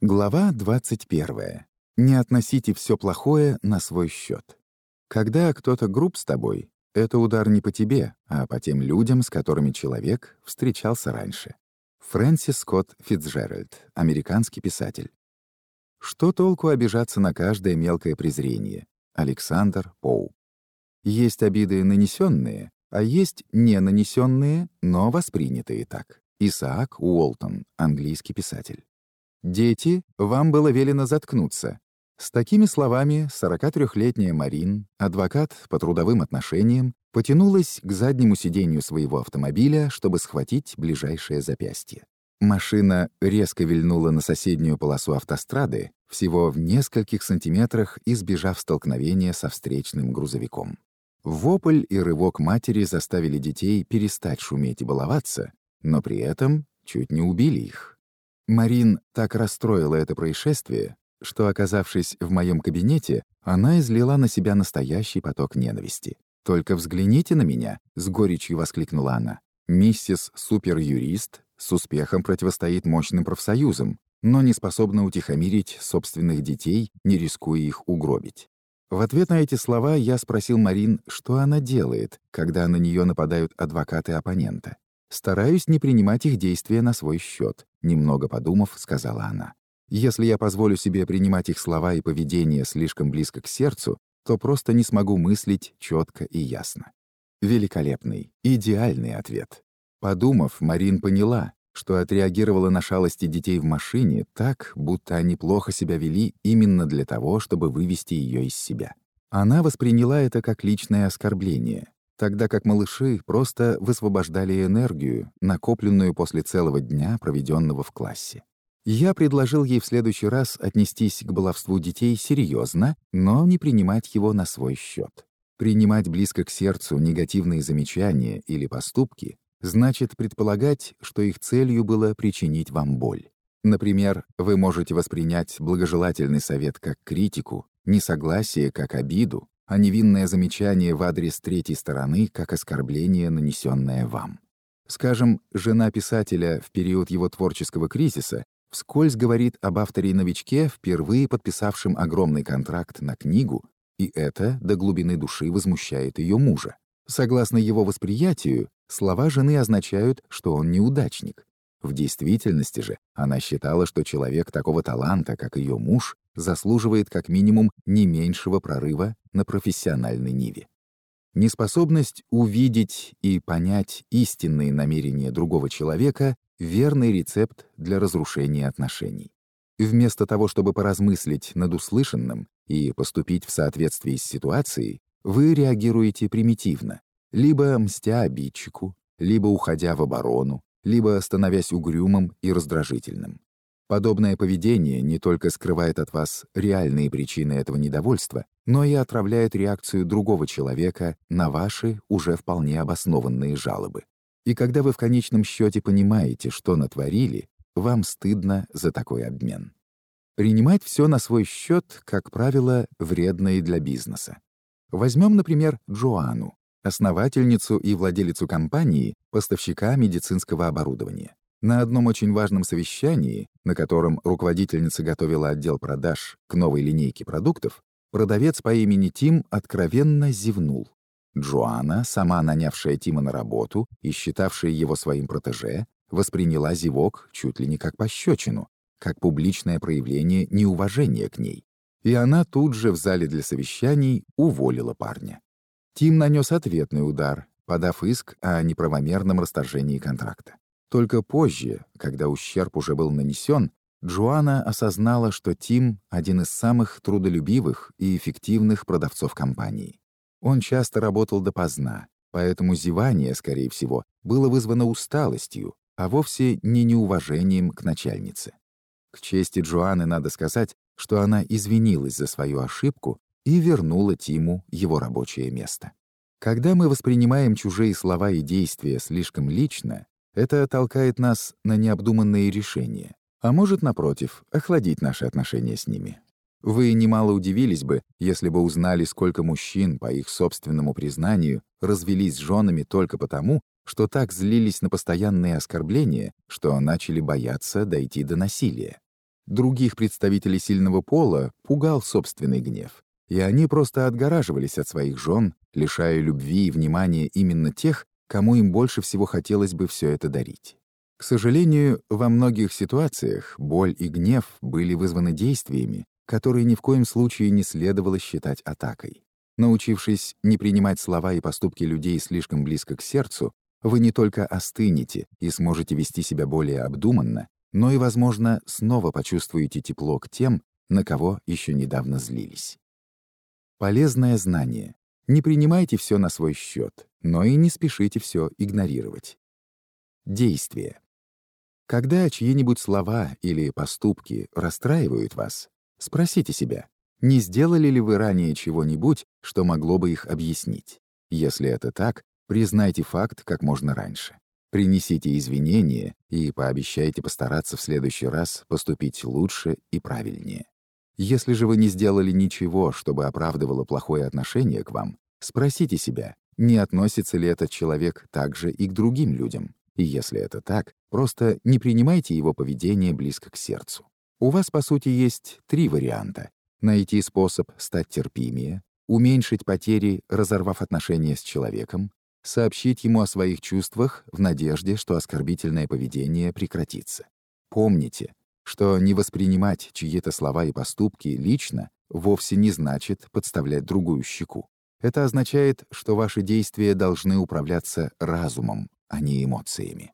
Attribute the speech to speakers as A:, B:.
A: Глава 21. Не относите все плохое на свой счет. Когда кто-то груб с тобой, это удар не по тебе, а по тем людям, с которыми человек встречался раньше. Фрэнсис Скотт Фитцджеральд, американский писатель. Что толку обижаться на каждое мелкое презрение? Александр Поу. Есть обиды нанесенные, а есть не нанесенные, но воспринятые так. Исаак Уолтон, английский писатель. «Дети, вам было велено заткнуться». С такими словами 43-летняя Марин, адвокат по трудовым отношениям, потянулась к заднему сиденью своего автомобиля, чтобы схватить ближайшее запястье. Машина резко вильнула на соседнюю полосу автострады, всего в нескольких сантиметрах избежав столкновения со встречным грузовиком. Вопль и рывок матери заставили детей перестать шуметь и баловаться, но при этом чуть не убили их. Марин так расстроила это происшествие, что, оказавшись в моем кабинете, она излила на себя настоящий поток ненависти. «Только взгляните на меня!» — с горечью воскликнула она. «Миссис Суперюрист с успехом противостоит мощным профсоюзам, но не способна утихомирить собственных детей, не рискуя их угробить. В ответ на эти слова я спросил Марин, что она делает, когда на нее нападают адвокаты оппонента. «Стараюсь не принимать их действия на свой счет», — немного подумав, сказала она. «Если я позволю себе принимать их слова и поведение слишком близко к сердцу, то просто не смогу мыслить четко и ясно». Великолепный, идеальный ответ. Подумав, Марин поняла, что отреагировала на шалости детей в машине так, будто они плохо себя вели именно для того, чтобы вывести ее из себя. Она восприняла это как личное оскорбление, тогда как малыши просто высвобождали энергию, накопленную после целого дня, проведенного в классе. Я предложил ей в следующий раз отнестись к баловству детей серьезно, но не принимать его на свой счет. Принимать близко к сердцу негативные замечания или поступки значит предполагать, что их целью было причинить вам боль. Например, вы можете воспринять благожелательный совет как критику, несогласие как обиду, а невинное замечание в адрес третьей стороны как оскорбление, нанесенное вам. Скажем, жена писателя в период его творческого кризиса вскользь говорит об авторе-новичке, впервые подписавшем огромный контракт на книгу, и это до глубины души возмущает ее мужа. Согласно его восприятию, слова жены означают, что он неудачник. В действительности же она считала, что человек такого таланта, как ее муж, заслуживает как минимум не меньшего прорыва на профессиональной ниве. Неспособность увидеть и понять истинные намерения другого человека — верный рецепт для разрушения отношений. Вместо того, чтобы поразмыслить над услышанным и поступить в соответствии с ситуацией, вы реагируете примитивно, либо мстя обидчику, либо уходя в оборону, либо становясь угрюмым и раздражительным. Подобное поведение не только скрывает от вас реальные причины этого недовольства, но и отравляет реакцию другого человека на ваши уже вполне обоснованные жалобы. И когда вы в конечном счете понимаете, что натворили, вам стыдно за такой обмен. Принимать все на свой счет, как правило, вредно и для бизнеса. Возьмем, например, Джоанну, основательницу и владелицу компании, поставщика медицинского оборудования. На одном очень важном совещании, на котором руководительница готовила отдел продаж к новой линейке продуктов, продавец по имени Тим откровенно зевнул. Джоанна, сама нанявшая Тима на работу и считавшая его своим протеже, восприняла зевок чуть ли не как пощечину, как публичное проявление неуважения к ней и она тут же в зале для совещаний уволила парня. Тим нанес ответный удар, подав иск о неправомерном расторжении контракта. Только позже, когда ущерб уже был нанесен, Джоанна осознала, что Тим — один из самых трудолюбивых и эффективных продавцов компании. Он часто работал допоздна, поэтому зевание, скорее всего, было вызвано усталостью, а вовсе не неуважением к начальнице. К чести Джоанны надо сказать, что она извинилась за свою ошибку и вернула Тиму его рабочее место. Когда мы воспринимаем чужие слова и действия слишком лично, это толкает нас на необдуманные решения, а может, напротив, охладить наши отношения с ними. Вы немало удивились бы, если бы узнали, сколько мужчин, по их собственному признанию, развелись с женами только потому, что так злились на постоянные оскорбления, что начали бояться дойти до насилия. Других представителей сильного пола пугал собственный гнев, и они просто отгораживались от своих жен, лишая любви и внимания именно тех, кому им больше всего хотелось бы все это дарить. К сожалению, во многих ситуациях боль и гнев были вызваны действиями, которые ни в коем случае не следовало считать атакой. Научившись не принимать слова и поступки людей слишком близко к сердцу, вы не только остынете и сможете вести себя более обдуманно, но и, возможно, снова почувствуете тепло к тем, на кого еще недавно злились. Полезное знание. Не принимайте все на свой счет, но и не спешите все игнорировать. Действие. Когда чьи-нибудь слова или поступки расстраивают вас, спросите себя, не сделали ли вы ранее чего-нибудь, что могло бы их объяснить? Если это так, признайте факт как можно раньше. Принесите извинения и пообещайте постараться в следующий раз поступить лучше и правильнее. Если же вы не сделали ничего, чтобы оправдывало плохое отношение к вам, спросите себя, не относится ли этот человек также и к другим людям. И если это так, просто не принимайте его поведение близко к сердцу. У вас, по сути, есть три варианта найти способ стать терпимее, уменьшить потери, разорвав отношения с человеком, сообщить ему о своих чувствах в надежде, что оскорбительное поведение прекратится. Помните, что не воспринимать чьи-то слова и поступки лично вовсе не значит подставлять другую щеку. Это означает, что ваши действия должны управляться разумом, а не эмоциями.